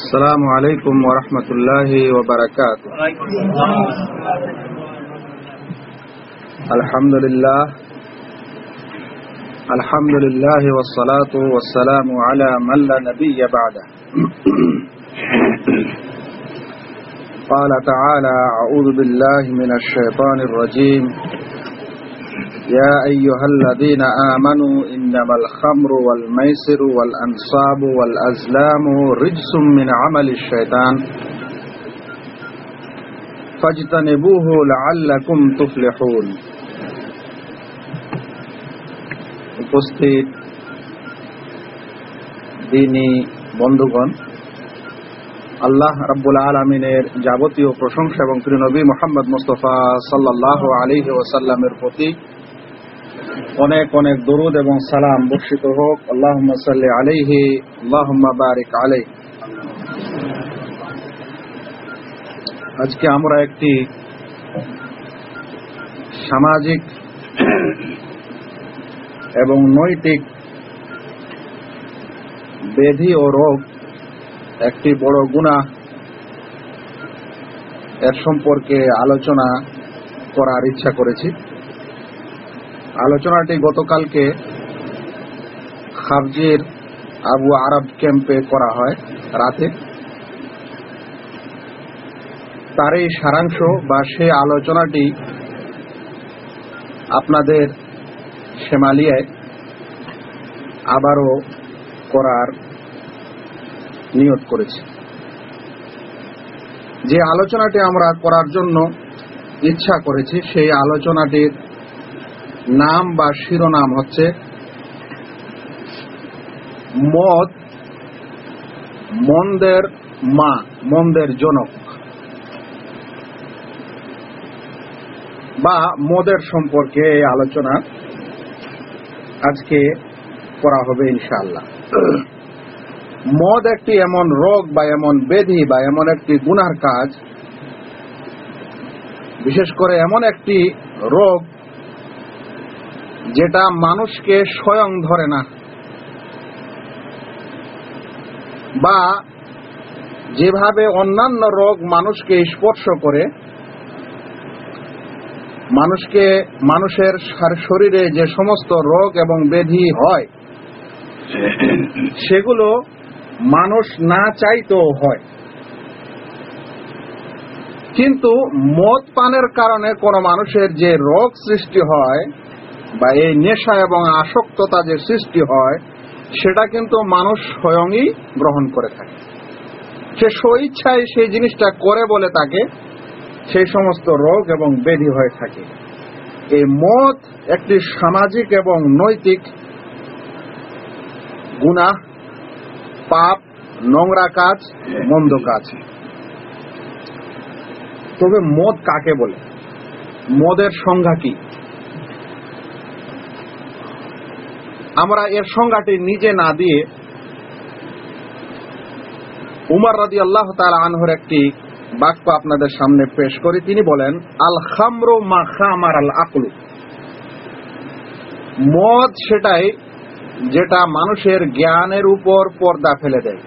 السلام عليكم ورحمة الله وبركاته. الحمد لله. الحمد لله والصلاة والسلام على من لا نبي بعده. قال تعالى أعوذ بالله من الشيطان الرجيم. يا أيها الذين آمنوا إنما الخمر والميسر والأنصاب والأزلام رجس من عمل الشيطان فاجتنبوه لعلكم تفلحون উপস্থিত দিনী বন্ধুগণ আল্লাহ রাব্বুল আলমিনের যাবতীয় প্রশংসা এবং নবী মোহাম্মদ মুস্তফা সাল্লাহ আলী ওসাল্লামের প্রতি অনেক অনেক দরুদ এবং সালাম বর্ষিত হোক। আল্লাহ আলাইহি আল্লাহ বারিক আলাই আজকে আমরা একটি সামাজিক এবং নৈতিক বেধি ও রোগ একটি বড় গুণা এর সম্পর্কে আলোচনা করার ইচ্ছা করেছি। আলোচনাটি গতকালকে খাবজির আবু আরব ক্যাম্পে করা হয় রাতে। তার এই সারাংশ বা সে আলোচনাটি আপনাদের শ্যামালিয়ায় আবারও করার নিয়ত করেছে। যে আলোচনাটি আমরা করার জন্য ইচ্ছা করেছি, সেই আলোচনাটির নাম বা শিরোনাম হচ্ছে মদ, মন্দের মা, মন্দের জনক, বা মদের সম্পর্কে আলোচনা আজকে করা হবে ইনশাআল্লাহ। মদ একটি এমন রোগ বা এমন বেধি বা এমন একটি গুনার কাজ, বিশেষ করে এমন একটি রোগ যেটা মানুষকে স্বয়ং ধরে না। বা যেভাবে অন্যান্য রোগ মানুষকে স্পর্শ করে, মানুষকে, মানুষের শরীরে যে সমস্ত রোগ এবং ব্যাধি হয়, সেগুলো মানুষ না চাইতেও হয়। কিন্তু মদ পানের কারণে কোন মানুষের যে রোগ সৃষ্টি হয় বা এই নেশা এবং আসক্ততা যে সৃষ্টি হয়, সেটা কিন্তু মানুষ স্বয়ংই গ্রহণ করে থাকে। সে স্বইচ্ছায় সেই জিনিসটা করে বলে তাকে, সেই সমস্ত রোগ এবং ব্যাধি হয়ে থাকে। এই মদ একটি সামাজিক এবং নৈতিক গুণা পাপ, নোংরা কাজ, মন্দ কাজ। তবে মদ কাকে বলে? মদের সংজ্ঞা কি? আমরা এর সংজ্ঞাটি নিজে না দিয়ে উমার রাদি আল্লাহ তার আনহর একটি বাক্য আপনাদের সামনে পেশ করি। তিনি বলেন আল খামরো মা খামার আল আকলু মদ সেটাই যেটা মানুষের জ্ঞানের উপর পর্দা ফেলে দেয়।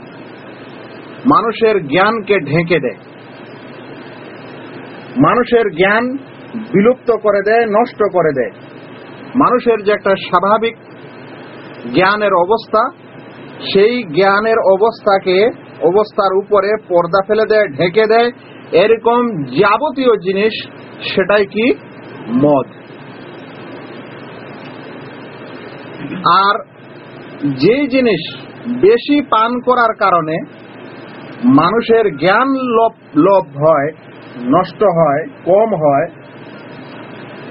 মানুষের জ্ঞানকে ঢেকে দেয়। মানুষের জ্ঞান বিলুপ্ত করে দেয়, নষ্ট করে দেয়। মানুষের যে একটা স্বাভাবিক জ্ঞানের অবস্থা, সেই জ্ঞানের অবস্থাকে, অবস্থার উপরে পর্দা ফেলে দেয়, ঢেকে দেয়, এরকম যাবতীয় জিনিস, সেটাই কি? মদ। আর যে জিনিস বেশি পান করার কারণে মানুষের জ্ঞান লোপ লোপ হয়, নষ্ট হয়, কম হয়,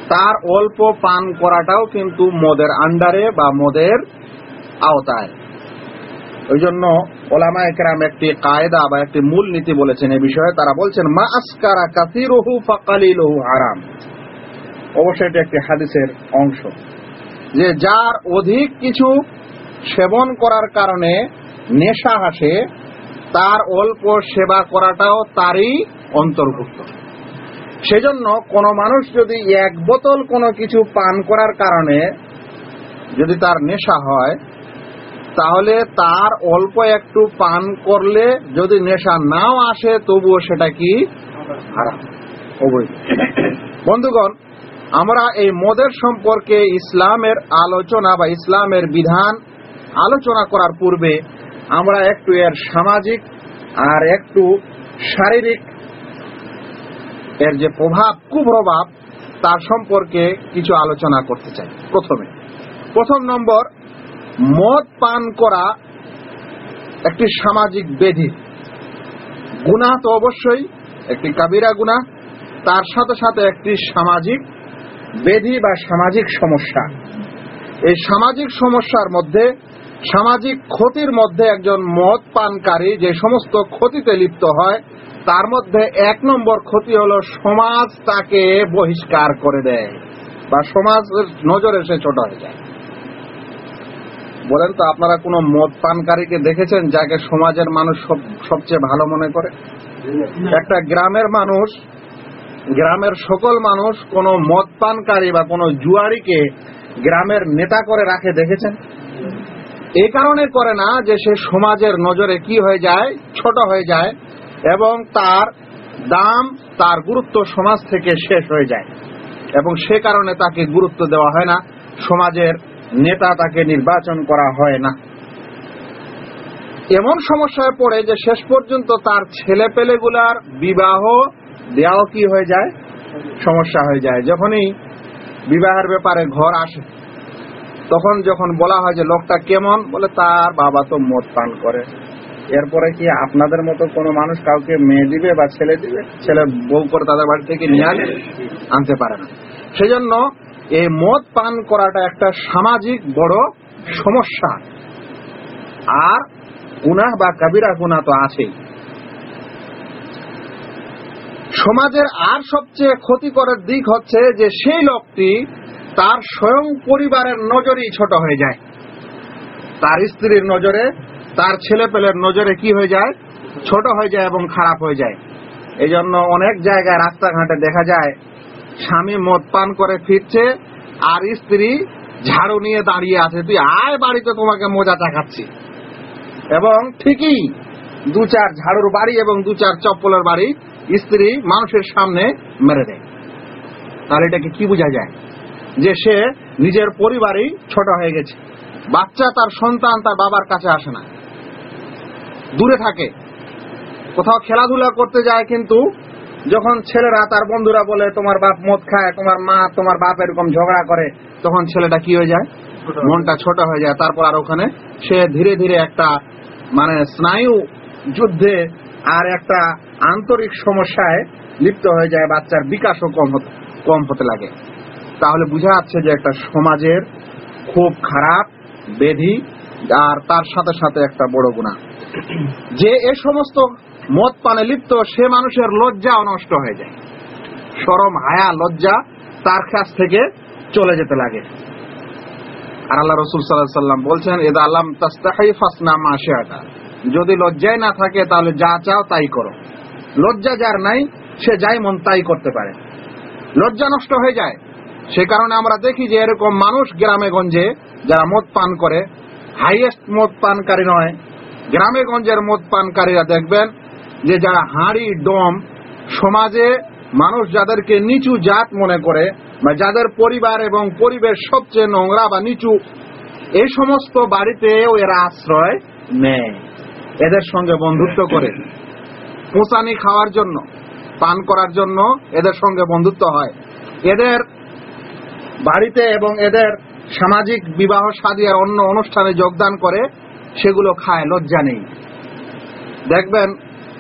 তার অল্প পান করাটাও কিন্তু মদের আন্ডারে বা মদের আওতায়। ওই জন্য ওলামা একরাম একটি কায়দা বা একটি মূল নীতি বলেছেন এ বিষয়ে। তারা বলছেন, মা আসকারা কাসিরহু ফাকালিলহু হারাম। অবশ্যই এটি একটি হাদিসের অংশ। যে যার অধিক কিছু সেবন করার কারণে নেশা আসে, তার অল্প সেবা করাটাও তারই অন্তর্ভুক্ত। সেজন্য কোন মানুষ যদি এক বোতল কোনো কিছু পান করার কারণে যদি তার নেশা হয় তাহলে তার অল্প একটু পান করলে যদি নেশা নাও আসে, তবুও সেটা কি বন্ধুগণ, আমরা এই মদের সম্পর্কে ইসলামের আলোচনা বা ইসলামের বিধান আলোচনা করার পূর্বে আমরা একটু এর সামাজিক আর একটু শারীরিক এর যে প্রভাব, কুপ্রভাব, তার সম্পর্কে কিছু আলোচনা করতে চাই। প্রথমে। প্রথম নম্বর মদ পান করা একটি সামাজিক বেধি। গুণা তো অবশ্যই একটি কাবিরা গুণা তার সাথে সাথে একটি সামাজিক বেধি বা সামাজিক সমস্যা। এই সামাজিক সমস্যার মধ্যে, সামাজিক ক্ষতির মধ্যে একজন মদ পানকারী যে সমস্ত ক্ষতিতে লিপ্ত হয়, তার মধ্যে এক নম্বর ক্ষতি হলো সমাজ তাকে বহিষ্কার করে দেয় বা সমাজের নজরে সে ছোট হয়ে যায়। বলেন তো, আপনারা কোনো মদ পানকারীকে দেখেছেন যাকে সমাজের মানুষ সব- সবচেয়ে ভালো মনে করে? একটা গ্রামের মানুষ, গ্রামের সকল মানুষ কোন মদ পানকারী বা কোন জুয়ারিকে গ্রামের নেতা করে রাখে দেখেছেন? এই কারণে করে না যে সে সমাজের নজরে কি হয়ে যায়, ছোট হয়ে যায়, এবং তার দাম, তার গুরুত্ব সমাজ থেকে শেষ হয়ে যায়। এবং সে কারণে তাকে গুরুত্ব দেওয়া হয় না সমাজের নেতা তাকে নির্বাচন করা হয় না। এমন সমস্যায় পড়ে যে শেষ পর্যন্ত তার ছেলে পেলেগুলার বিবাহ দেওয়াও কি হয়ে যায়? সমস্যা হয়ে যায়। যখনই বিবাহের ব্যাপারে ঘর আসে, তখন যখন বলা হয় যে লোকটা কেমন, বলে তার বাবা তো মদ পান করে। এরপরে কি আপনাদের মতো কোনো মানুষ কাউকে মেয়ে দিবে বা ছেলে দিবে? ছেলে বউ করে তাদের বাড়ি থেকে নিয়ে আনতে পারে না। সেজন্য এই মদ পান করাটা একটা সামাজিক বড় সমস্যা। আর গুনাহ বা কাবিরা গুনাহ তো আছেই। সমাজের আর সবচেয়ে ক্ষতিকরের দিক হচ্ছে যে সেই লোকটি তার স্বয়ং পরিবারের নজরেই ছোট হয়ে যায়। তার স্ত্রীর নজরে, তার ছেলে পেলের নজরে কি হয়ে যায়? ছোট হয়ে যায় এবং খারাপ হয়ে যায়। এই জন্য অনেক জায়গায় রাস্তাঘাটে দেখা যায় স্বামী মদ পান করে ফিরছে, আর স্ত্রী ঝাড়ু নিয়ে দাঁড়িয়ে আছে। তুই আয় বাড়িতে, তোমাকে মজা চাকাচ্ছি এবং ঠিকই দু চার ঝাড়ুর বাড়ি এবং দু চার চপ্পলের বাড়ি স্ত্রী মানুষের সামনে মেরে দেয়। তাহলে এটাকে কি বোঝা যায়? যে সে নিজের পরিবারেই ছোট হয়ে গেছে। বাচ্চা তার সন্তান তার বাবার কাছে আসে না। দূরে থাকে। কোথাও খেলাধুলা করতে যায় কিন্তু যখন ছেলেরা তার বন্ধুরা বলে তোমার বাপ মদ খায় তোমার মা তোমার বাপ এরকম ঝগড়া করে তখন ছেলেটা কি হয়ে যায়? মনটা ছোট হয়ে যায়। তারপর আর ওখানে সে ধীরে ধীরে একটা মানে স্নায়ু যুদ্ধে আর একটা আন্তরিক সমস্যায় লিপ্ত হয়ে যায় বাচ্চার বিকাশও কম কম হতে লাগে। তাহলে বোঝা যাচ্ছে যে একটা সমাজের খুব খারাপ বেধি আর তার সাথে সাথে একটা বড় গুণা। যে এ সমস্ত মদ পানে লিপ্ত, সে মানুষের লজ্জা নষ্ট হয়ে যায়। সরম, হায়া, লজ্জা তার কাছ থেকে চলে যেতে লাগে। আর আল্লাহ রসুল সাল্লাম বলছেন এদা আল্লাহ তাস্তাহাই ফাসনা মাসেটা যদি লজ্জায় না থাকে, তাহলে যা চাও তাই করো। লজ্জা যার নাই, সে যাই মন তাই করতে পারে। লজ্জা নষ্ট হয়ে যায়। সে কারণে আমরা দেখি যে এরকম মানুষ গ্রামে গঞ্জে যারা মদ পান করে, হাইয়েস্ট মদ পানকারী নয় গ্রামে গঞ্জের মদ পানকারীরা দেখবেন যে যারা হাঁড়ি, ডম, সমাজে মানুষ যাদেরকে নিচু জাত মনে করে, বা যাদের পরিবার এবং পরিবেশ সবচেয়ে নোংরা বা নিচু, এই সমস্ত বাড়িতেও এরা আশ্রয় নেয়, এদের সঙ্গে বন্ধুত্ব করে। পোঁচানি খাওয়ার জন্য, পান করার জন্য এদের সঙ্গে বন্ধুত্ব হয়। এদের বাড়িতে এবং এদের সামাজিক বিবাহ সাদী আর অন্য অনুষ্ঠানে যোগদান করে, সেগুলো খায়, লজ্জা নেই। দেখবেন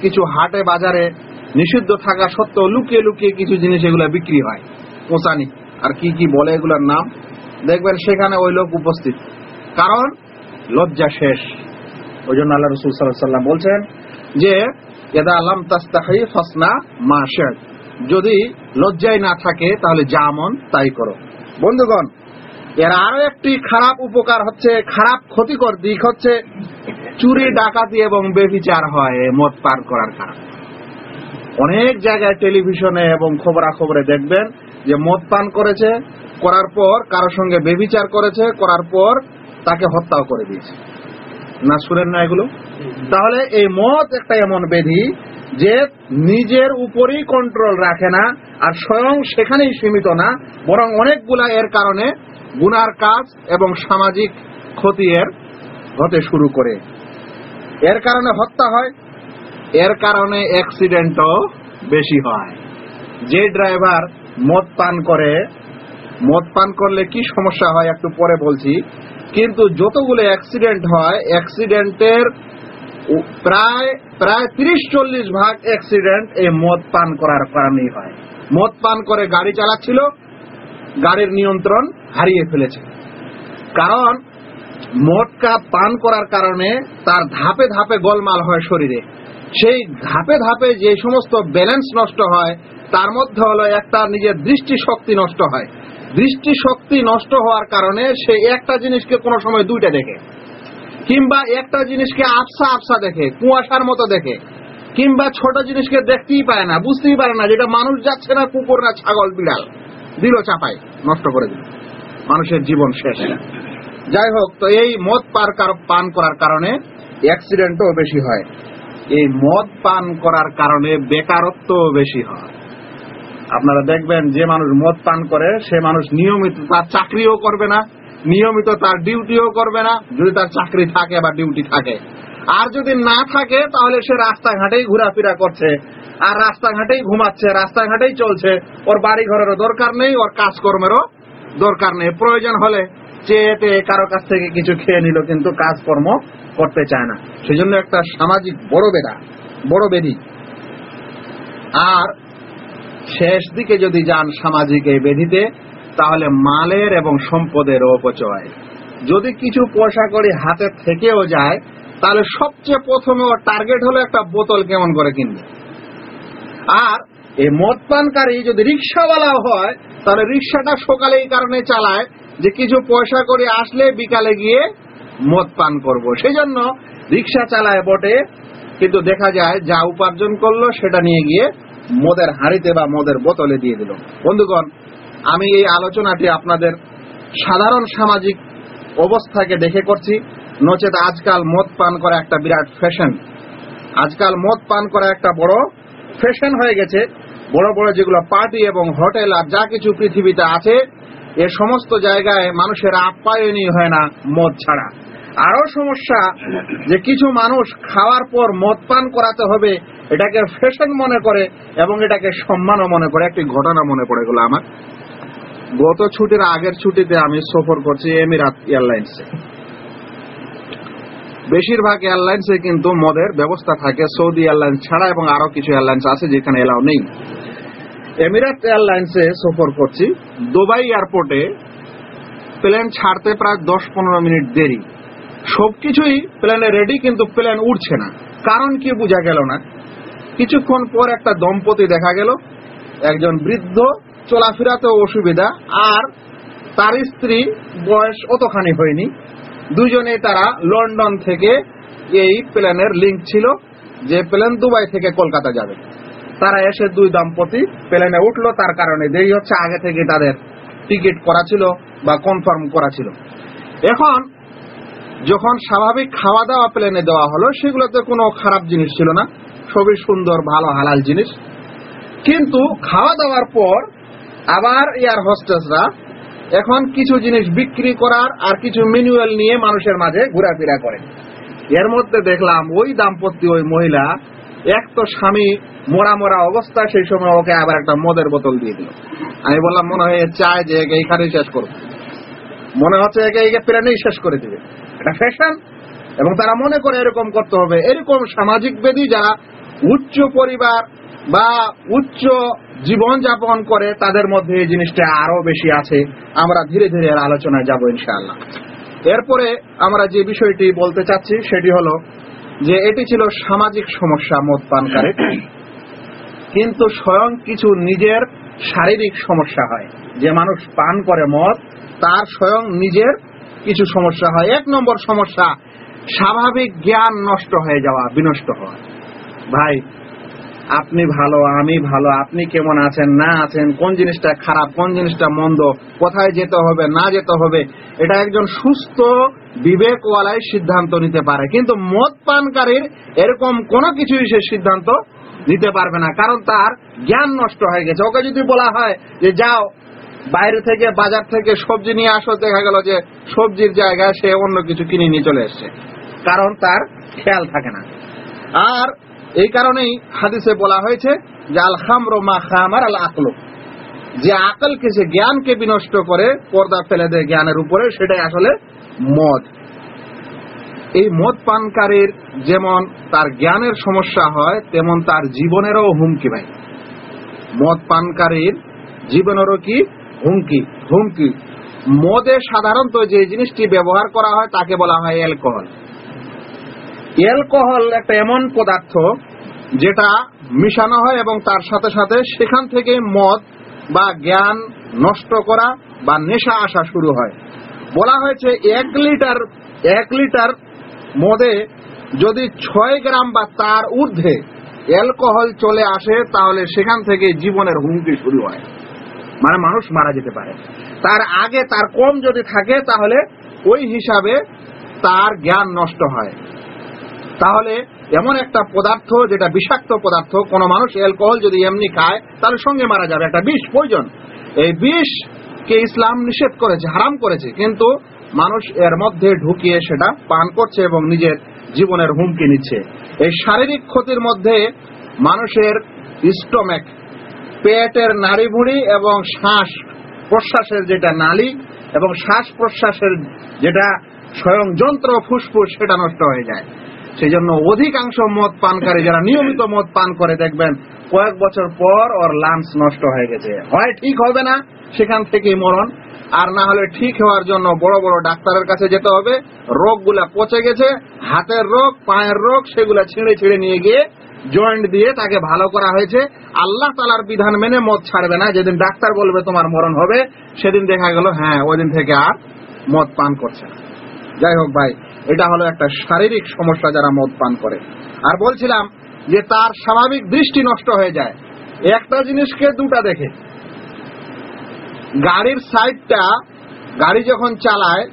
কিছু হাটে বাজারে নিষিদ্ধ থাকা সত্ত্বেও লুকিয়ে লুকিয়ে কিছু জিনিস এগুলো বিক্রি হয়। পোঁচানি আর কি কি বলে এগুলোর নাম? দেখবেন সেখানে ওই লোক উপস্থিত। কারণ লজ্জা শেষ। ওই জন্য আল্লাহ রসুল সাল্লাহ সাল্লাম বলছেন যে এদা আলাম তাস্তাহি ফসনা মাসেদ যদি লজ্জায় না থাকে, তাহলে যা মন তাই করো। বন্ধুগণ, এর আরও একটি খারাপ উপকার হচ্ছে, খারাপ ক্ষতিকর দিক হচ্ছে চুরি, ডাকাতি এবং বেবিচার হয় মদ পার করার কারণে। অনেক জায়গায় টেলিভিশনে এবং খবরাখবরে দেখবেন যে মদ পান করেছে, করার পর কারোর সঙ্গে বেবিচার করেছে, করার পর তাকে হত্যাও করে দিয়েছে। না শুনেন না এগুলো? তাহলে এই মদ একটা এমন ব্যাধি যে নিজের উপরেই কন্ট্রোল রাখে না আর স্বয়ং সেখানেই সীমিত না, বরং অনেকগুলা এর কারণে গুনার কাজ এবং সামাজিক ক্ষতি এর হতে শুরু করে। এর কারণে হত্যা হয়। এর কারণে অ্যাক্সিডেন্টও বেশি হয়। যে ড্রাইভার মদ পান করে, মদ পান করলে কি সমস্যা হয় একটু পরে বলছি। কিন্তু যতগুলো অ্যাক্সিডেন্ট হয় অ্যাক্সিডেন্টের প্রায় প্রায় তিরিশ চল্লিশ ভাগ অ্যাক্সিডেন্ট এই মদ পান করার কারণেই হয়। মদ পান করে গাড়ি চালাচ্ছিল, গাড়ির নিয়ন্ত্রণ হারিয়ে ফেলেছে। কারণ মদকা পান করার কারণে তার ধাপে ধাপে গোলমাল হয় শরীরে। সেই ধাপে ধাপে যে সমস্ত ব্যালেন্স নষ্ট হয়, তার মধ্যে হলো একটা নিজের দৃষ্টি শক্তি নষ্ট হয়। দৃষ্টি শক্তি নষ্ট হওয়ার কারণে সে একটা জিনিসকে কোনো সময় দুইটা দেখে। কিংবা একটা জিনিসকে আবসা আবসা দেখে, কুয়াশার মতো দেখে। কিংবা ছোট জিনিসকে দেখতেই পায় না, বুঝতেই পারে না যেটা মানুষ যাচ্ছে না কুকুর না ছাগল, বিড়াল। দিল চাপায়, নষ্ট করে দিল। মানুষের জীবন শেষ। যাই হোক, তো এই মদ পান করার কারণে অ্যাক্সিডেন্টও বেশি হয়। এই মদ পান করার কারণে বেকারত্বও বেশি হয়। আপনারা দেখবেন যে মানুষ মদ পান করে, সে মানুষ নিয়মিত তার চাকরিও করবে না, নিয়মিত তার ডিউটিও করবে না, যদি তার চাকরি থাকে বা ডিউটি থাকে। আর যদি না থাকে, তাহলে সে রাস্তাঘাটেই ঘোরাফেরা করছে, আর রাস্তাঘাটেই ঘুমাচ্ছে, রাস্তাঘাটেই চলছে। ওর বাড়ি ঘরেরও দরকার নেই, ওর কাজকর্মেরও দরকার নেই। প্রয়োজন হলে চেয়ে কারও কাছ থেকে কিছু খেয়ে নিল, কিন্তু কাজকর্ম করতে চায় না। সেজন্য একটা সামাজিক বড় বেদা, বড় বেদি। আর শেষ দিকে যদি যান সামাজিক এই বেধিতে তাহলে মালের এবং সম্পদের অপচয়। যদি কিছু পয়সা করে হাতে থেকেও যায়, তাহলে সবচেয়ে প্রথমে ওর টার্গেট হলো একটা বোতল কেমন করে কিনবে। আর এই মদ পানকারী যদি রিক্সাওয়ালাও হয়, তাহলে রিক্সাটা সকালে এই কারণে চালায় যে কিছু পয়সা করে আসলে বিকালে গিয়ে মদ পান করব। সেই জন্য রিক্সা চালায় বটে, কিন্তু দেখা যায় যা উপার্জন করল সেটা নিয়ে গিয়ে মদের হাঁড়িতে বা মদের বোতলে দিয়ে দিল। বন্ধুগণ, আমি এই আলোচনাটি আপনাদের সাধারণ সামাজিক অবস্থাকে দেখে করছি। নচেত আজকাল মদ পান করা একটা বিরাট ফ্যাশন। আজকাল মদ পান করা একটা বড় ফ্যাশন হয়ে গেছে। বড় বড় যেগুলো পার্টি এবং হোটেল আর যা কিছু পৃথিবীতে আছে এ সমস্ত জায়গায় মানুষের আপ্যায়নই হয় না মদ ছাড়া। আরও সমস্যা যে কিছু মানুষ খাওয়ার পর মদ পান করাতে হবে, এটাকে ফ্যাশন মনে করে এবং এটাকে সম্মানও মনে করে। একটি ঘটনা মনে পড়ে গেল আমার। গত ছুটির আগের ছুটিতে আমি সফর করছি এমিরাত এয়ারলাইন্সে। বেশিরভাগ এয়ারলাইন্সে কিন্তু মদের ব্যবস্থা থাকে। সৌদি এয়ারলাইন্স ছাড়া এবং আরও কিছু এয়ারলাইন্স আছে যেখানে এলাও নেই। এমিরাত এয়ারলাইন্সে সফর করছি। দুবাই এয়ারপোর্টে প্লেন ছাড়তে প্রায় দশ পনেরো মিনিট দেরি। সবকিছুই প্লেনে রেডি কিন্তু প্লেন উঠছে না। কারণ কি বোঝা গেল না? কিছুক্ষণ পর একটা দম্পতি দেখা গেল। একজন বৃদ্ধ, চলাফেরাতেও অসুবিধা, আর তার স্ত্রী বয়স অতখানি হয়নি। দুজনে তারা লন্ডন থেকে এই প্লেনের লিঙ্ক ছিল, যে প্লেন দুবাই থেকে কলকাতা যাবে। তারা এসে দুই দম্পতি প্লেনে উঠল, তার কারণে দেরি হচ্ছে, আগে থেকে তাদের টিকিট করা ছিল বা কনফার্ম করা ছিল। এখন যখন স্বাভাবিক খাওয়া দাওয়া প্লেনে দেওয়া হলো, সেগুলোতে কোনো খারাপ জিনিস ছিল না সবই সুন্দর, ভালো, হালাল জিনিস। কিন্তু খাওয়া দাওয়ার পর আবার এয়ার হোস্টেসরা এখন কিছু জিনিস বিক্রি করার আর কিছু ম্যানুয়াল নিয়ে মানুষের মাঝে ঘোরাফেরা করে। এর মধ্যে দেখলাম ওই দাম্পত্য, ওই মহিলা এক তো স্বামী মোরা মোরা অবস্থা, সেই সময় ওকে আবার একটা মদের বোতল দিয়ে দিল। আমি বললাম, মনে হয় চায় যে একে এইখানেই শেষ করব মনে হচ্ছে একে একে প্লেনেই শেষ করে দিবে। এটা ফ্যাশন এবং তারা মনে করে এরকম করতে হবে। এরকম সামাজিক বেদী যারা উচ্চ পরিবার বা উচ্চ জীবন যাপন করে, তাদের মধ্যে এই জিনিসটা আরও বেশি আছে। আমরা ধীরে ধীরে আলোচনায় যাব ইনশাআল্লাহ। এরপরে আমরা যে বিষয়টি বলতে চাচ্ছি, সেটি হলো যে এটি ছিল সামাজিক সমস্যা মদ পানকারী কিন্তু স্বয়ং কিছু নিজের শারীরিক সমস্যা হয়। যে মানুষ পান করে মদ, তার স্বয়ং নিজের কিছু সমস্যা হয়। এক নম্বর সমস্যা, স্বাভাবিক জ্ঞান নষ্ট হয়ে যাওয়া, বিনষ্ট হওয়া। ভাই, আপনি ভালো, আমি ভালো, আপনি কেমন আছেন, না আছেন, কোন জিনিসটা খারাপ, কোন জিনিসটা মন্দ, কোথায় যেতে হবে, না যেতে হবে, এটা একজন সুস্থ বিবেকওয়ালাই সিদ্ধান্ত নিতে পারে। কিন্তু মদ পানকারীর এরকম কোনো কিছুই সে সিদ্ধান্ত নিতে পারবে না, কারণ তার জ্ঞান নষ্ট হয়ে গেছে। ওকে যদি বলা হয় যে, যাও, বাইরে থেকে, বাজার থেকে সবজি নিয়ে আসো, দেখা গেল যে সবজির জায়গায় সে অন্য কিছু কিনে নিয়ে চলে এসছে, কারণ তার খেয়াল থাকে না। আর এই কারণেই হাদিসে বলা হয়েছে যে, আল খামরো মা খামার আল আকলো। যে আকলকে, যে জ্ঞানকে বিনষ্ট করে, পর্দা ফেলে দেয় জ্ঞানের উপরে, সেটাই আসলে মদ। এই মদ পানকারীর যেমন তার জ্ঞানের সমস্যা হয়, তেমন তার জীবনেরও হুমকি ভাই। মদ পানকারীর জীবনেরও কি? হুমকি। হুমকি। মদে সাধারণত যে জিনিসটি ব্যবহার করা হয়, তাকে বলা হয় অ্যালকোহল। অ্যালকোহল একটা এমন পদার্থ, যেটা মিশানো হয় এবং তার সাথে সাথে সেখান থেকে মদ বা জ্ঞান নষ্ট করা বা নেশা আসা শুরু হয়। বলা হয়েছে এক লিটার এক লিটার মদে যদি ছয় গ্রাম বা তার ঊর্ধ্বে অ্যালকোহল চলে আসে, তাহলে সেখান থেকে জীবনের হুমকি শুরু হয়। মানে মানুষ মারা যেতে পারে। তার আগে তার কম যদি থাকে, তাহলে ওই হিসাবে তার জ্ঞান নষ্ট হয়। তাহলে এমন একটা পদার্থ যেটা বিষাক্ত পদার্থ, কোন মানুষ অ্যালকোহল যদি এমনি খায় তাহলে সঙ্গে মারা যাবে। একটা বিষ প্রয়োজন এই বিষ কে ইসলাম নিষেধ করেছে, হারাম করেছে। কিন্তু মানুষ এর মধ্যে ঢুকিয়ে সেটা পান করছে এবং নিজের জীবনের হুমকি নিচ্ছে। এই শারীরিক ক্ষতির মধ্যে মানুষের স্টোমেক, পেটের নাড়িভুড়ি এবং শ্বাস প্রশ্বাসের যেটা নালী এবং শ্বাস প্রশ্বাসের যেটা স্বয়ং যন্ত্র ফুসফুস, সেটা নষ্ট হয়ে যায়। সেই জন্য অধিকাংশ মদ পানকারী যারা নিয়মিত মদ পান করে, দেখবেন কয়েক বছর পর ওর লাঞ্চ নষ্ট হয়ে গেছে। হয় ঠিক হবে না, সেখান থেকেই মরণ। আর না হলে ঠিক হওয়ার জন্য বড় বড় ডাক্তারের কাছে যেতে হবে। রোগগুলা পচে গেছে, হাতের রোগ, পায়ের রোগ, সেগুলা ছিঁড়ে ছিঁড়ে নিয়ে গিয়ে জয়েন্ট দিয়ে তাকে ভালো করা হয়েছে। আল্লাহ তালার বিধান মেনে মদ ছাড়বে না। যেদিন ডাক্তার বলবে তোমার মরণ হবে, সেদিন দেখা গেল হ্যাঁ ওই দিন থেকে আর মদ পান করছে না। যাই হোক ভাই এটা হলো একটা শারীরিক সমস্যা যারা মদ পান করে। আর বলছিলাম যে তার স্বাভাবিক দৃষ্টি নষ্ট হয়ে যায়। একটা জিনিসকে দুটা দেখে। গাড়ির সাইডটা, গাড়ি যখন চালায়,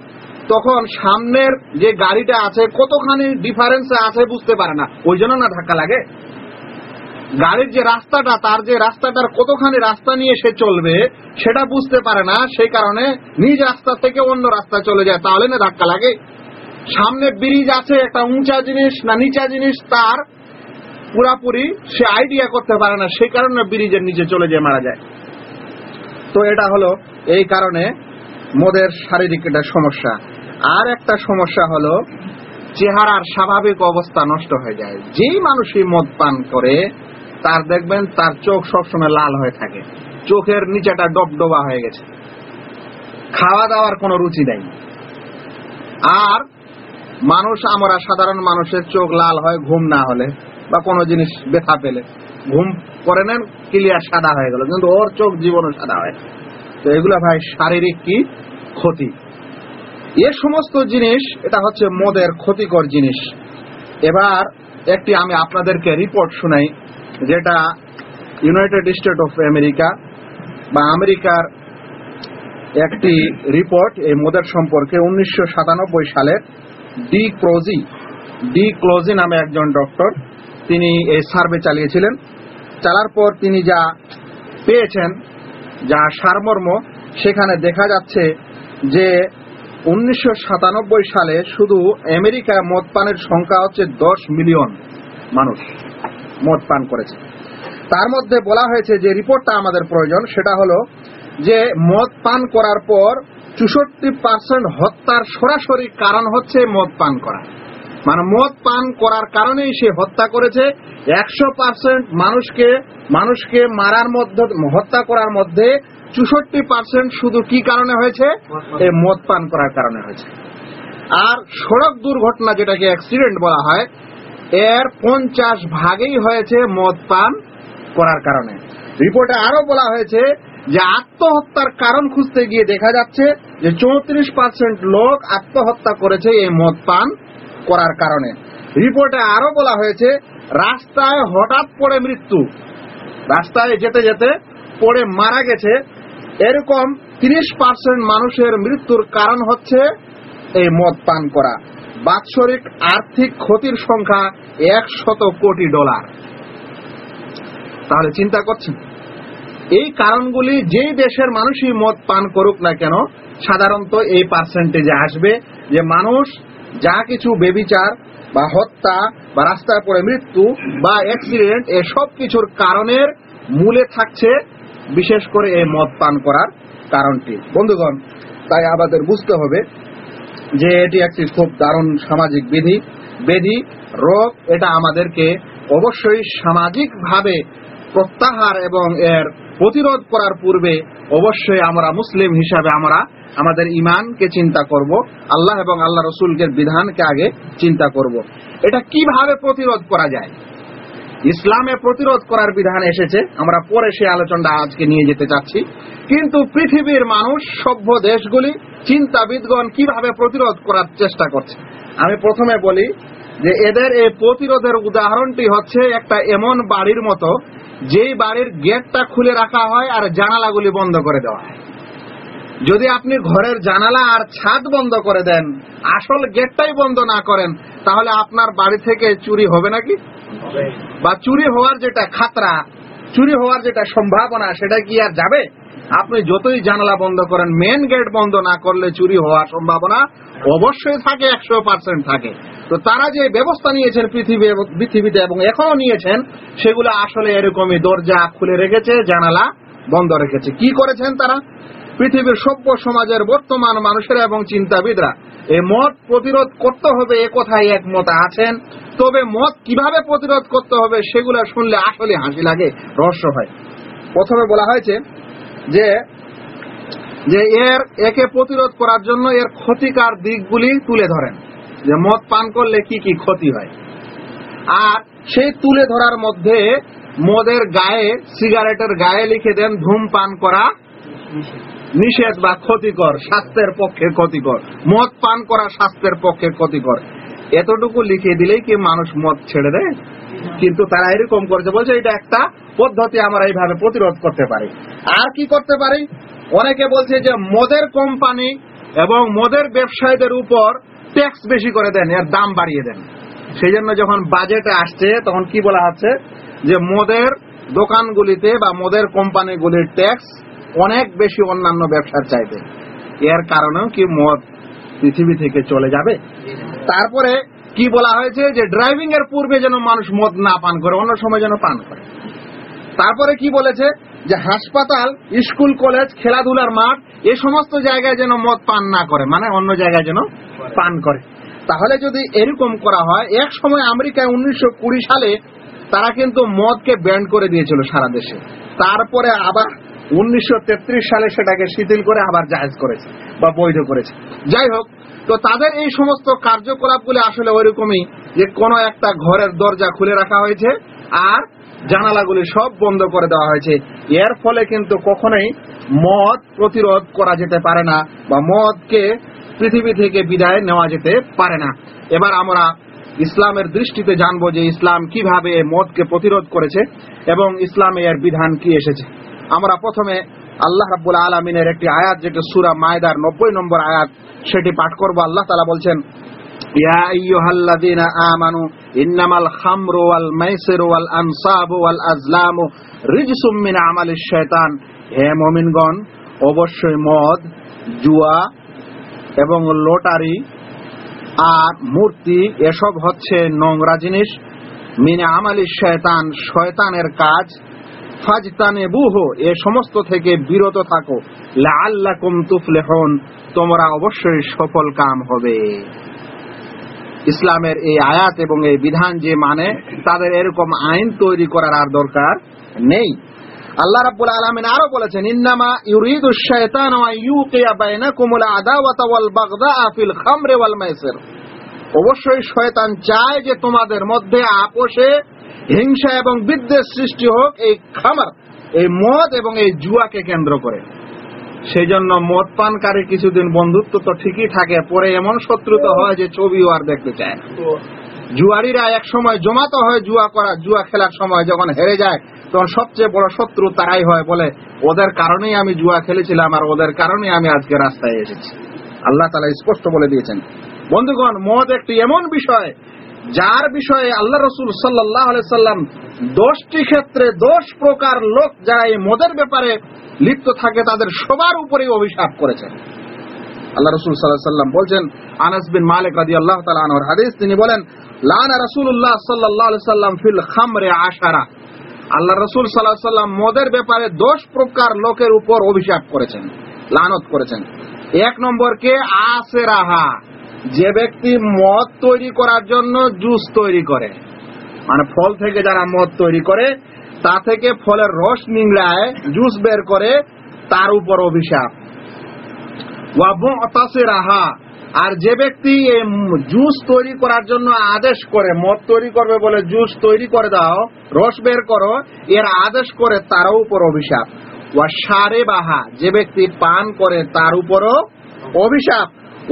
তখন সামনের যে গাড়িটা আছে, কতখানি ডিফারেন্স আছে বুঝতে পারে না। ওই জন্য না ধাক্কা লাগে? গাড়ির যে রাস্তাটা, তার যে রাস্তাটার কতখানি রাস্তা নিয়ে সে চলবে, সেটা বুঝতে পারে না। সেই কারণে নিজ রাস্তা থেকে অন্য রাস্তা চলে যায়। তাহলে না ধাক্কা লাগে? সামনে ব্রিজ আছে, একটা উঁচা জিনিস না নিচা জিনিস, তার পুরাপুরি সে আইডিয়া করতে পারে না, সেই কারণে ব্রিজের নিচে চলে যেয়ে মারা যায়। তো এটা হলো এই কারণে মদের শারীরিক একটা সমস্যা। আর একটা সমস্যা হলো, চেহারার স্বাভাবিক অবস্থা নষ্ট হয়ে যায়। যেই মানুষই মদ পান করে, তার দেখবেন তার চোখ সবসময় লাল হয়ে থাকে। চোখের নিচেটা ডবডবা হয়ে গেছে। খাওয়া দাওয়ার কোনো রুচি নেই। আর মানুষ, আমরা সাধারণ মানুষের চোখ লাল হয়, ঘুম না হলে বা কোনো জিনিস ব্যথা পেলে। ঘুম করে নেন ক্লিয়ার সাদা হয়ে গেল। কিন্তু ওর চোখ জীবনও সাদা হয় তো এগুলো ভাই শারীরিক কি? ক্ষতি। এ সমস্ত জিনিস, এটা হচ্ছে মদের ক্ষতিকর জিনিস। এবার একটি আমি আপনাদেরকে রিপোর্ট শুনাই, যেটা ইউনাইটেড স্টেট অফ আমেরিকা বা আমেরিকার একটি রিপোর্ট এই মদের সম্পর্কে উনিশশো সালের ডি ক্লোজি ডি ক্লোজি নামে একজন ডক্টর, তিনি এই সার্ভে চালিয়েছিলেন। চালার পর তিনি যা পেয়েছেন, যা সারমর্ম, সেখানে দেখা যাচ্ছে যে উনিশশো সাতানব্বই সালে শুধু আমেরিকায় মদ পানের সংখ্যা হচ্ছে দশ মিলিয়ন মানুষ মদ পান করেছে। তার মধ্যে বলা হয়েছে যে রিপোর্টটা আমাদের প্রয়োজন, সেটা হলো যে মদ পান করার পর চৌষট্টি পার্সেন্ট হত্যার সরাসরি কারণ হচ্ছে মদ পান করা। মানে মদ পান করার কারণেই সে হত্যা করেছে। একশো পার্সেন্ট মানুষকে মানুষকে মারার মধ্যে, হত্যা করার মধ্যে চৌষট্টি পার্সেন্ট শুধু কি কারণে হয়েছে? এই মদ পান করার কারণে হয়েছে। আর সড়ক দুর্ঘটনা যেটাকে অ্যাক্সিডেন্ট বলা হয়, এর পঞ্চাশ ভাগেই হয়েছে মদ পান করার কারণে। রিপোর্টে আরও বলা হয়েছে যে আত্মহত্যার কারণ খুঁজতে গিয়ে দেখা যাচ্ছে যে চৌত্রিশ পার্সেন্ট লোক আত্মহত্যা করেছে এই মদ পান করার কারণে। রিপোর্টে আরও বলা হয়েছে, রাস্তায় হঠাৎ পড়ে মৃত্যু। রাস্তায় যেতে যেতে পড়ে মারা গেছে। এরকম তিরিশ পার্সেন্ট মানুষের মৃত্যুর কারণ হচ্ছে এই মদ পান করা। বাৎসরিক আর্থিক ক্ষতির সংখ্যা একশত কোটি ডলার। তাহলে চিন্তা করছেন? এই কারণগুলি যেই দেশের মানুষই মদ পান করুক না কেন, সাধারণত এই পার্সেন্টেজে আসবে যে মানুষ যা কিছু বেবিচার বা হত্যা বা রাস্তায় পড়ে মৃত্যু বা অ্যাক্সিডেন্ট এসব কিছুর কারণের মূলে থাকছে বিশেষ করে এই মদ পান করার কারণটি। বন্ধুগণ, তাই আমাদের বুঝতে হবে যে এটি একটি খুব দারুণ সামাজিক বিধি। বেধি রোগ, এটা আমাদেরকে অবশ্যই সামাজিকভাবে প্রত্যাহার এবং এর প্রতিরোধ করার পূর্বে অবশ্যই আমরা মুসলিম হিসাবে আমরা আমাদের ইমানকে চিন্তা করব, আল্লাহ এবং আল্লাহ রসুলকে বিধানকে আগে চিন্তা করব। এটা কীভাবে প্রতিরোধ করা যায়? ইসলামে প্রতিরোধ করার বিধান এসেছে, আমরা পরে সেই আলোচনাটা আজকে নিয়ে যেতে চাচ্ছি। কিন্তু পৃথিবীর মানুষ, সভ্য দেশগুলি, চিন্তাবিদগণ কীভাবে প্রতিরোধ করার চেষ্টা করছে? আমি প্রথমে বলি যে এদের এই প্রতিরোধের উদাহরণটি হচ্ছে একটা এমন বাড়ির মতো, যেই বাড়ির গেটটা খুলে রাখা হয় আর জানালাগুলি বন্ধ করে দেওয়া হয়। যদি আপনি ঘরের জানালা আর ছাদ বন্ধ করে দেন, আসল গেটটাই বন্ধ না করেন, তাহলে আপনার বাড়ি থেকে চুরি হবে নাকি? বা চুরি হওয়ার যেটা খাতরা, চুরি হওয়ার যেটা সম্ভাবনা, সেটা কি আর যাবে? আপনি যতই জানালা বন্ধ করেন মেন গেট বন্ধ না করলে চুরি হওয়ার সম্ভাবনা অবশ্যই থাকে, একশো পার্সেন্ট থাকে। তো তারা যে ব্যবস্থা নিয়েছেন পৃথিবী পৃথিবীতে এবং এখনও নিয়েছেন, সেগুলো আসলে এরকমই দরজা খুলে রেখেছে, জানালা বন্ধ রেখেছে। কি করেছেন তারা? পৃথিবীর সভ্য সমাজের বর্তমান মানুষেরা এবং চিন্তাবিদরা এই মত প্রতিরোধ করতে হবে, এ কথায় একমত আছেন। তবে মত কীভাবে প্রতিরোধ করতে হবে, সেগুলো শুনলে আসলে হাসি লাগে, রহস্য হয়। প্রথমে বলা হয়েছে যে যে এর, একে প্রতিরোধ করার জন্য এর ক্ষতিকার দিকগুলি তুলে ধরেন। যে মদ পান করলে কি কি ক্ষতি হয়? আর সেই তুলে ধরার মধ্যে মদের গায়ে, সিগারেটের গায়ে লিখে দেন ধূমপান করা নিষেধ বা ক্ষতিকর, স্বাস্থ্যের পক্ষে ক্ষতিকর। মদ পান করা স্বাস্থ্যের পক্ষে ক্ষতিকর। এতটুকু লিখে দিলেই কি মানুষ মদ ছেড়ে দেয়? কিন্তু তারা এরকম করেছে, বলছে এটা একটা পদ্ধতি আমরা এইভাবে প্রতিরোধ করতে পারি। আর কি করতে পারি? অনেকে বলছে যে মদের কোম্পানি এবং মদের ব্যবসায়ীদের উপর ট্যাক্স বেশি করে দেন, এর দাম বাড়িয়ে দেন। সেই জন্য যখন বাজেটে আসছে, তখন কি বলা হচ্ছে? যে মদের দোকানগুলিতে বা মদের কোম্পানিগুলির ট্যাক্স অনেক বেশি অন্যান্য ব্যবসার চাইতে। এর কারণেও কি মদ পৃথিবী থেকে চলে যাবে? তারপরে কি বলা হয়েছে? যে ড্রাইভিং এর পূর্বে যেন মানুষ মদ না পান করে, অন্য সময় যেন পান করে। তারপরে কি বলেছে? যে হাসপাতাল স্কুল কলেজ খেলাধুলার মাঠ এ সমস্ত জায়গায় যেন মদ পান না করে মানে অন্য জায়গায় যেন পান করে। তাহলে যদি এরকম করা হয় এক সময় আমেরিকায় উনিশশো কুড়ি সালে তারা কিন্তু মদকে ব্যান্ড করে দিয়েছিল সারা দেশে। তারপরে আবার উনিশশো তেত্রিশ সালে সেটাকে শিথিল করে আবার জায়েজ করেছে বা বৈধ করেছে। যাই হোক তো তাদের এই সমস্ত কার্যকলাপগুলি আসলে ওইরকমই যে কোনো একটা ঘরের দরজা খুলে রাখা হয়েছে আর জানালাগুলি সব বন্ধ করে দেওয়া হয়েছে। এর ফলে কিন্তু কখনোই মদ প্রতিরোধ করা যেতে পারে না বা মদকে পৃথিবী থেকে বিদায় নেওয়া যেতে পারে না। এবার আমরা ইসলামের দৃষ্টিতে জানব যে ইসলাম কীভাবে মদকে প্রতিরোধ করেছে এবং ইসলামে এর বিধান কি এসেছে। আমরা প্রথমে আল্লাহ রাব্বুল আলমিনের একটি আয়াত, যেটা সুরা মায়দার নব্বই নম্বর আয়াত, সেটি পাঠ করব। আল্লাহ তালা বলছেন يا أيها الذين آمنوا إنما الخمر والميسر والأنصاب والأزلام رجس من عمل الشيطان হে মমিনগণ অবশ্যই মদ জুয়া এবং লটারি আর মূর্তি এসব হচ্ছে নোংরা জিনিস মিনে আমালি শয়তান শয়তানের কাজ ফাজতানে বুহ এ সমস্ত থেকে বিরত থাকো লাআল্লাকুম তুফলিহুন তোমরা অবশ্যই সফল কাম হবে ইসলামের এই আয়াত এবং এই বিধান যে মানে তাদের এরকম আইন তৈরি করার আর দরকার নেই। আল্লাহ রাব্বুল আলামিন আরও বলেছেন, ইন্নামা ইউরিদু শাইতানু আন ইউকিয়া বাইনাকুমুল আদাওয়াতা ওয়াল বাগদা ফিল খামরি ওয়াল মাইসির। অবশ্যই শয়তান চায় যে তোমাদের মধ্যে আপোষে হিংসা এবং বিদ্বেষ সৃষ্টি হোক, এই খামার, এই মদ এবং এই জুয়াকে কেন্দ্র করে। সেই জন্য মদ পানকারী কিছুদিন বন্ধুত্ব তো ঠিকই থাকে পরে এমন শত্রুতা হয় যে ছবিও আর দেখতে চায় না। জুয়ারিরা এক সময় জমাতো হয় জুয়া করা জুয়া খেলার সময় যখন হেরে যায় তখন সবচেয়ে বড় শত্রু তারাই হয় বলে ওদের কারণেই আমি জুয়া খেলেছিলাম আর ওদের কারণেই আমি আজকে রাস্তায় এসেছি। আল্লাহ তালা স্পষ্ট বলে দিয়েছেন। বন্ধুগণ মদ একটি এমন বিষয় যার বিষয়ে আল্লাহ রসুল সাল্লাহ সাল্লাম দশটি ক্ষেত্রে দশ প্রকার লোক যারা এই মদের ব্যাপারে লিপ্ত থাকে তাদের সবার উপরেই অভিশাপ করেছেন আল্লাহ রসুল সাল্লাহ সাল্লাম বলছেন, আনাস বিন মালিক রাজি আল্লাহ তালানোর হাদিস, তিনি বলেন, লানা রসুল্লাহ সাল্লাহ সাল্লাম ফিল খামরে আশারা। আল্লাহ রসুল সাল্লাহ সাল্লাম মদের ব্যাপারে দশ প্রকার লোকের উপর অভিশাপ করেছেন, লানত করেছেন। এক নম্বর কে? আসে রাহা যে ব্যক্তি মদ তৈরি করার জন্য জুস তৈরি করে। মানে ফল থেকে যারা মদ তৈরি করে তা থেকে ফলের রস নিংড়ায়, জুস বের করে তার উপর অভিশাপ। রাহা আর যে ব্যক্তি জুস তৈরি করার জন্য আদেশ করে, মদ তৈরি করবে বলে জুস তৈরি করে দাও, রস বের করো, এর আদেশ করে তারও উপর অভিশাপ। ওয়া সারে বাহা যে ব্যক্তি পান করে তার উপরও অভিশাপ।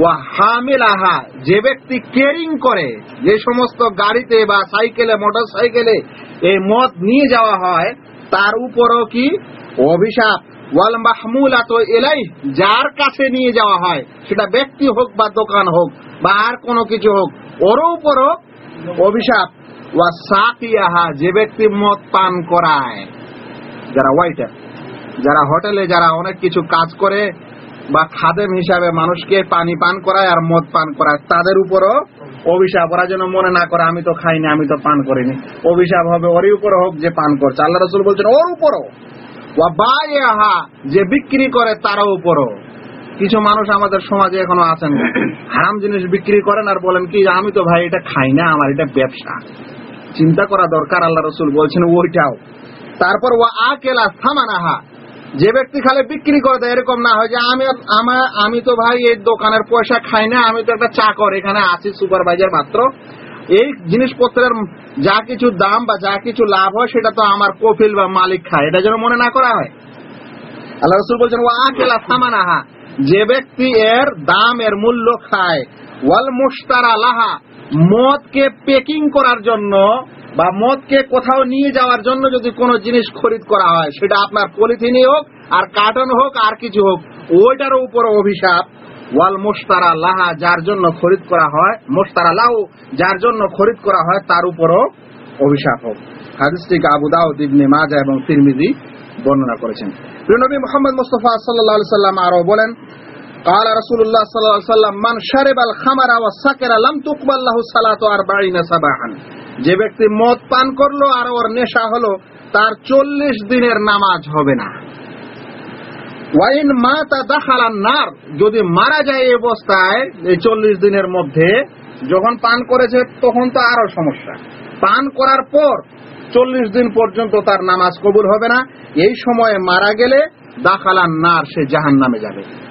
হামিলাহা, যে ব্যক্তি কেরিং করে, যে সমস্ত গাড়িতে বা সাইকেলে মোটর সাইকেলে এই মদ নিয়ে যাওয়া হয়, তার উপরও কি অভিশাপ? ওয়াল মাহমুলাত এলাই যার কাছে নিয়ে যাওয়া হয়, সেটা ব্যক্তি হোক বা দোকান হোক বা আর কোনো কিছু হোক ওর উপরও অভিশাপ। ওয়া সাকিয়াহা, যে ব্যক্তি মদ পান করায়। যারা ওয়াইটার যারা হোটেলে যারা অনেক কিছু কাজ করে বা খাদেম হিসাবে মানুষকে পানি পান করায় আর মদ পান করায়, তাদের উপরও অভিশাপ। ওরা যেন মনে না করে, আমি তো খাইনি, আমি তো পান করিনি। অভিশাপ হবে ওরই উপরে হোক যে পান করছে। আল্লাহ রসুল বলছেন, ওর উপরও। আহা যে বিক্রি করে তারও উপরও। কিছু মানুষ আমাদের সমাজে এখনও আছেন, হারাম জিনিস বিক্রি করেন আর বলেন কি, আমি তো ভাই এটা খাই না, আমার এটা ব্যবসা। চিন্তা করা দরকার, আল্লাহ রসুল বলছেন, ওইটাও। তারপর ও আকেলা থামানাহা যে ব্যক্তি খালি বিক্রি করে দেয়, এরকম না হয় যে আমি আমার আমি তো ভাই এই দোকানের পয়সা খাই না, আমি তো একটা চাকর, এখানে আছি সুপারভাইজার মাত্র। এই জিনিসপত্রের যা কিছু দাম বা যা কিছু লাভ হয়, সেটা তো আমার কফিল বা মালিক খায়। এটা যেন মনে না করা হয়। আল্লাহ রসুল বলছেন ও আকেলা থামানাহা যে ব্যক্তি এর দাম, এর মূল্য খায়। ওয়াল মুস্তারা লাহা। মদকে পেকিং করার জন্য বা মদকে কোথাও নিয়ে যাওয়ার জন্য যদি কোনো জিনিস খরিদ করা হয় সেটা আপনার পলিথিনই হোক আর কার্টন হোক আর কিছু হোক ওইটার উপর অভিশাপ ওয়াল মোস্তারা লাহা যার জন্য খরিদ করা হয় মোস্তারা লাহু যার জন্য খরিদ করা হয় তার উপরও অভিশাপ হোক হাদিসটিকে আবু দাউদ ইবনে মাজা এবং তিরমিজি বর্ণনা করেছেন নবী মোহাম্মদ মুস্তফা সাল্লাল্লাহু সাল্লাম আরো বলেন قال رسول الله صلى الله عليه وسلم من شرب الخمر والسكر لم تقبل له صلاة 40 صباحا যে ব্যক্তি মদ পান করল আর ওর নেশা হলো, তার চল্লিশ দিনের নামাজ হবে না। ওয়াইন মা তা দাখালান নার, যদি মারা যায় এই অবস্থায়, এই চল্লিশ দিনের মধ্যে, যখন পান করেছে, তখন তো আরও সমস্যা। পান করার পর, চল্লিশ দিন পর্যন্ত তার নামাজ কবুল হবে না। এই সময়ে মারা গেলে দাখালান নার সে জাহান নামে যাবে।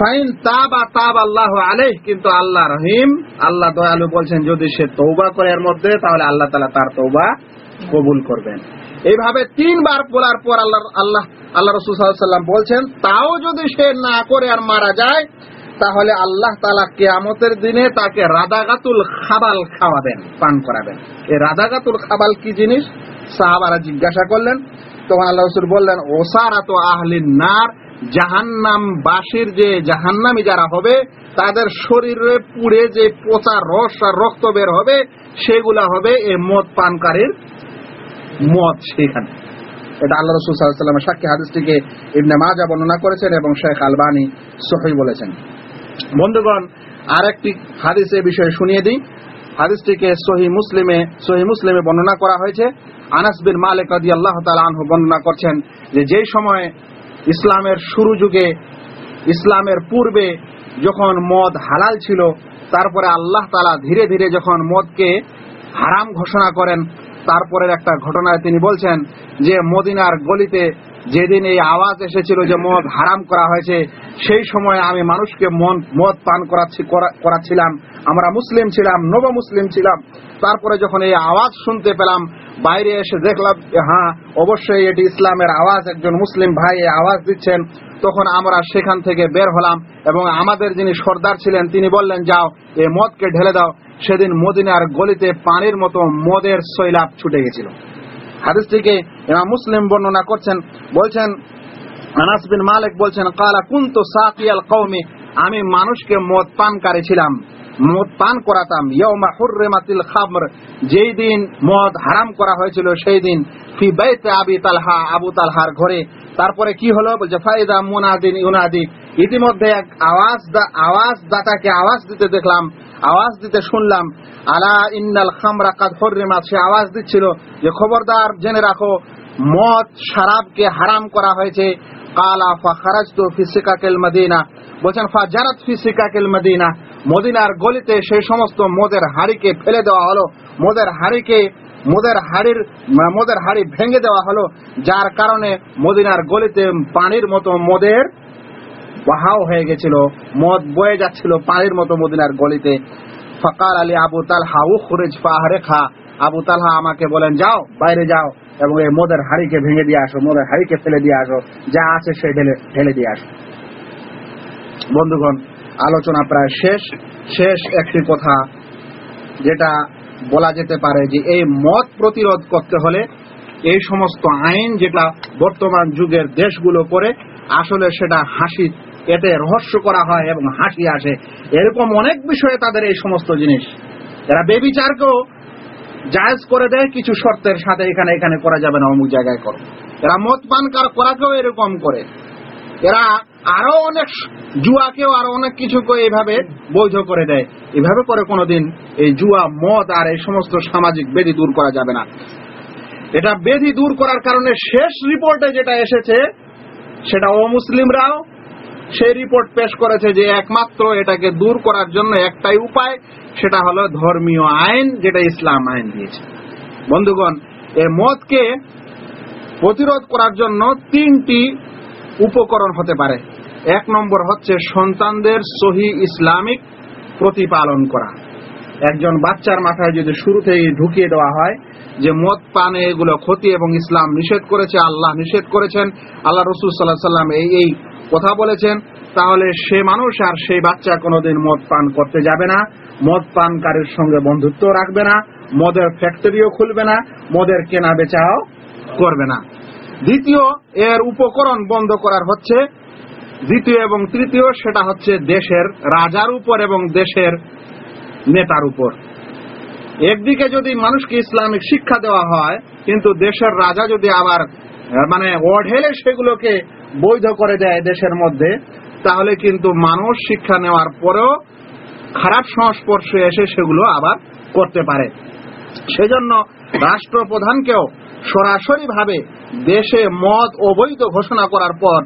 ফাইন তাবা তাব আল্লাহ আলেহ কিন্তু আল্লাহ রহিম, আল্লাহ দয়ালু বলছেন, যদি সে তৌবা করে এর মধ্যে, তাহলে আল্লাহ তালা তার তৌবা কবুল করবেন। এইভাবে তিনবার বলার পর আল্লাহ আল্লাহ আল্লাহ রসুল সাল্লাম বলছেন, তাও যদি সে না করে আর মারা যায়, তাহলে আল্লাহ তালা কেয়ামতের দিনে তাকে রাদাগাতুল খাবাল খাওয়াবেন, পান করাবেন। এই রাদাগাতুল খাবাল কি জিনিস? সাহাবারা জিজ্ঞাসা করলেন, তখন আল্লাহ রসুল বললেন ওসারা আহলিন নার জাহান্নাম বাসির যে জাহান্নামি যারা হবে, তাদের শরীরে পুড়ে যে পচা রস আর রক্ত বের হবে, সেগুলা হবে এই মদ পানকারীর মদ সেখানে। এটা আল্লাহ রসুল সাল্লামের সাক্ষী হাদিসটিকে ইবনে মাজা বর্ণনা করেছেন এবং শেখ আলবানী সহি বলেছেন। বন্ধুগণ আর একটি হাদিস এ বিষয়ে শুনিয়ে দিই। হাদিসটিকে সহি মুসলিমে সহি মুসলিমে বর্ণনা করা হয়েছে। আনাস বিন মালিক রাদি আল্লাহ তালু বর্ণনা করছেন যে যেই সময় ইসলামের শুরু যুগে, ইসলামের পূর্বে যখন মদ হালাল ছিল, তারপরে আল্লাহ তালা ধীরে ধীরে যখন মদকে হারাম ঘোষণা করেন, তারপরের একটা ঘটনায় তিনি বলছেন যে মদিনার গলিতে যেদিন এই আওয়াজ এসেছিল যে মদ হারাম করা হয়েছে, সেই সময় আমি মানুষকে মন, মদ পান করাচ্ছি করাচ্ছিলাম। আমরা মুসলিম ছিলাম, নব মুসলিম ছিলাম। তারপরে যখন এই আওয়াজ শুনতে পেলাম, বাইরে এসে দেখলাম হ্যাঁ অবশ্যই এটি ইসলামের আওয়াজ। একজন মুসলিম ভাই আওয়াজ দিচ্ছেন। তখন আমরা সেখান থেকে বের হলাম এবং আমাদের যিনি সর্দার ছিলেন, তিনি বললেন, যাও এ মদকে ঢেলে দাও। সেদিন মদিনার গলিতে পানির মতো মদের সৈলাভ ছুটে গেছিল। হাদিসটিকে ইমাম মুসলিম বর্ণনা করছেন, বলছেন, আনাস বিন মালিক বলছেন, কালা কুন্তু সাকিয়াল কওমি আমি মানুষকে মদ পান করেছিলাম মদ পান করাতাম। ইয়মা হুররিমাতিল খামর যেই দিন মদ হারাম করা হয়েছিল, সেই দিন ফি বাইতে আবি তালহা, আবু তালহার ঘরে। তারপরে কি হলো? বলছে, ফাইদা মুনাদিন ইউনাদি ইতিমধ্যে এক আওয়াজ আওয়াজ দাতাকে আওয়াজ দিতে দেখলাম, আওয়াজ দিতে শুনলাম, আলা ইন্নাল খামরা কাদ হরিমাত সে আওয়াজ দিচ্ছিল, যে খবরদার জেনে রাখো মদ শরাবকে হারাম করা হয়েছে। কালা ফা খারাজতু ফি সিকাকিল মদিনা। বলছেন ফা জারাত ফি সিকাকিল মদিনা। মদিনার গলিতে সেই সমস্ত মদের হাড়িকে ফেলে দেওয়া হলো। মদের হাড়িকে, মদের হাড়ির, মদের হাড়ি ভেঙে দেওয়া হলো। যার কারণে মদিনার গলিতে পানির মতো মদের বাহাও হয়ে গেছিল। মদ বয়ে যাচ্ছিল পানির মতো মদিনার গলিতে। ফকার আলী আবু তালহা, উখরিজ ফাহরে খা আবু তালহা আমাকে বলেন, যাও, বাইরে যাও। এবং এই মদের হাড়িকে ভেঙে দিয়ে আসো, মদের হাড়িকে ফেলে দিয়ে আসো, যা আছে সে ঢেলে ঢেলে দিয়ে আসো। বন্ধুগণ, আলোচনা প্রায় শেষ। শেষ একটি কথা, যেটা বলা যেতে পারে যে এই মত প্রতিরোধ করতে হলে এই সমস্ত আইন যেটা বর্তমান যুগের দেশগুলো করে, আসলে সেটা হাসি এতে রহস্য করা হয় এবং হাসি আসে। এরকম অনেক বিষয়ে তাদের এই সমস্ত জিনিস। এরা বেবিচারকেও জায়েজ করে দেয়, কিছু শর্তের সাথে এখানে এখানে করা যাবে না, অমুক জায়গায় করো। এরা মদ পান কার- করাকেও এরকম করে। এরা আরও অনেক জুয়াকেও আরও অনেক কিছুকে এইভাবে বৈধ করে দেয়। এভাবে করে কোনোদিন এই জুয়া, মদ আর এই সমস্ত সামাজিক বেদি দূর করা যাবে না। এটা বেধি দূর করার কারণে শেষ রিপোর্টে যেটা এসেছে, সেটা অমুসলিমরাও সেই রিপোর্ট পেশ করেছে যে একমাত্র এটাকে দূর করার জন্য একটাই উপায়, সেটা হলো ধর্মীয় আইন, যেটা ইসলাম আইন দিয়েছে। বন্ধুগণ, এ মদকে প্রতিরোধ করার জন্য তিনটি উপকরণ হতে পারে। এক নম্বর হচ্ছে সন্তানদের সহি ইসলামিক প্রতিপালন করা। একজন বাচ্চার মাথায় যদি শুরু থেকে ঢুকিয়ে দেওয়া হয় যে মদ, পানে, এগুলো ক্ষতি এবং ইসলাম নিষেধ করেছে, আল্লাহ নিষেধ করেছেন, আল্লাহ রসুল সাল্লাহ সাল্লাম এই এই কথা বলেছেন, তাহলে সে মানুষ আর সেই বাচ্চা কোনোদিন মদ পান করতে যাবে না। মদ পানকারীর সঙ্গে বন্ধুত্ব রাখবে না, মদের ফ্যাক্টরিও খুলবে না, মদের কেনা বেচাও করবে না। দ্বিতীয়, এর উপকরণ বন্ধ করার হচ্ছে। দ্বিতীয় এবং তৃতীয়, সেটা হচ্ছে দেশের রাজার উপর এবং দেশের নেতার উপর। একদিকে যদি মানুষকে ইসলামিক শিক্ষা দেওয়া হয়, কিন্তু দেশের রাজা যদি আবার মানে অঢেলে সেগুলোকে বৈধ করে দেয় দেশের মধ্যে, তাহলে কিন্তু মানুষ শিক্ষা নেওয়ার পরেও খারাপ সংস্পর্শে এসে সেগুলো আবার করতে পারে। সেজন্য রাষ্ট্রপ্রধানকেও সরাসরি ভাবে দেশে মদ অবৈধ ঘোষণা করার পর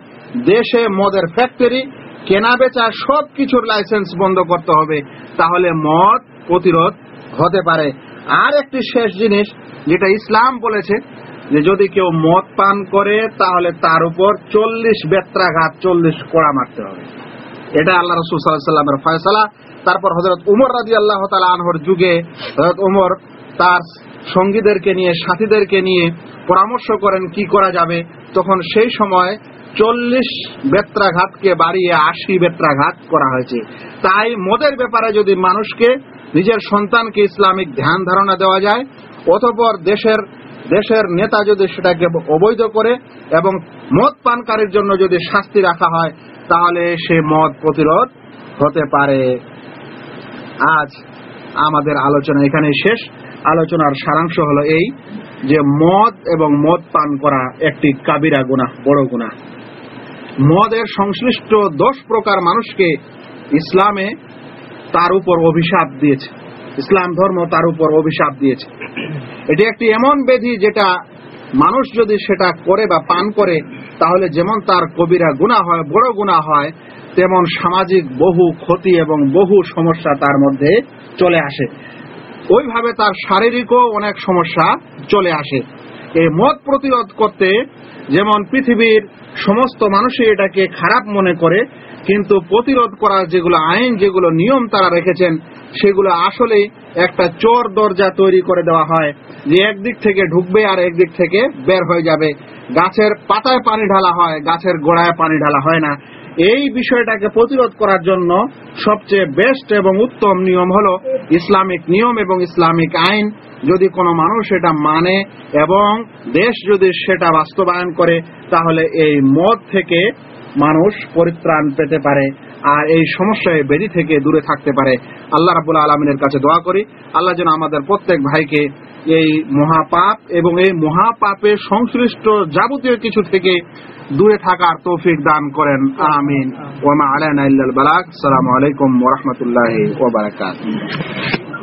দেশে মদের ফ্যাক্টরি কেনা বেচা সব কিছুর লাইসেন্স বন্ধ করতে হবে, তাহলে মদ প্রতিরোধ হতে পারে। আর একটি শেষ জিনিস, যেটা ইসলাম বলেছে যে যদি কেউ মদ পান করে, তাহলে তার উপর চল্লিশ বেত্রাঘাত, চল্লিশ কোড়া মারতে হবে। এটা আল্লাহ রসুল সাল্লামের ফয়সালা। তারপর হজরত উমর রাজি আল্লাহ তালা আনহর যুগে হজরত উমর তার সঙ্গীদেরকে নিয়ে, সাথীদেরকে নিয়ে পরামর্শ করেন কি করা যাবে। তখন সেই সময় চল্লিশ বেত্রাঘাতকে বাড়িয়ে আশি বেত্রাঘাত করা হয়েছে। তাই মদের ব্যাপারে যদি মানুষকে, নিজের সন্তানকে ইসলামিক ধ্যান ধারণা দেওয়া যায়, অতপর দেশের দেশের নেতা যদি সেটাকে অবৈধ করে এবং মদ পানকারীর জন্য যদি শাস্তি রাখা হয়, তাহলে সে মদ প্রতিরোধ হতে পারে। আজ আমাদের আলোচনা এখানে শেষ। আলোচনার সারাংশ হলো এই যে মদ এবং মদ পান করা একটি কাবিরা গুনাহ, বড় গুনাহ। মদের সংশ্লিষ্ট দশ প্রকার মানুষকে ইসলামে তার উপর অভিশাপ দিয়েছে। ইসলাম ধর্ম তার উপর অভিশাপ দিয়েছে। এটি একটি এমন ব্যাধি যেটা মানুষ যদি সেটা করে বা পান করে, তাহলে যেমন তার কবিরা গুণা হয়, বড় গুণা হয়, তেমন সামাজিক বহু ক্ষতি এবং বহু সমস্যা তার মধ্যে চলে আসে। ওইভাবে তার শারীরিকও অনেক সমস্যা চলে আসে। এই মত প্রতিরোধ করতে যেমন পৃথিবীর সমস্ত মানুষই এটাকে খারাপ মনে করে, কিন্তু প্রতিরোধ করার যেগুলো আইন, যেগুলো নিয়ম তারা রেখেছেন সেগুলো আসলে একটা চোর দরজা তৈরি করে দেওয়া হয়, যে একদিক থেকে ঢুকবে আর একদিক থেকে বের হয়ে যাবে। গাছের পাতায় পানি ঢালা হয়, গাছের গোড়ায় পানি ঢালা হয় না। এই বিষয়টাকে প্রতিরোধ করার জন্য সবচেয়ে বেস্ট এবং উত্তম নিয়ম হলো ইসলামিক নিয়ম এবং ইসলামিক আইন। যদি কোনো মানুষ এটা মানে এবং দেশ যদি সেটা বাস্তবায়ন করে, তাহলে এই মদ থেকে মানুষ পরিত্রাণ পেতে পারে। আর এই সমস্যায় বেদি থেকে দূরে থাকতে পারে। আল্লাহ রাবুল আলমিনের কাছে দোয়া করি। আল্লাহ যেন আমাদের প্রত্যেক ভাইকে এই মহাপাপ এবং এই মহাপাপের সংশ্লিষ্ট যাবতীয় কিছু থেকে দূরে থাকার তৌফিক দান করেন। আমিন। ওমা বালাক আলাইকুম ওয়া বারাকাতুহু।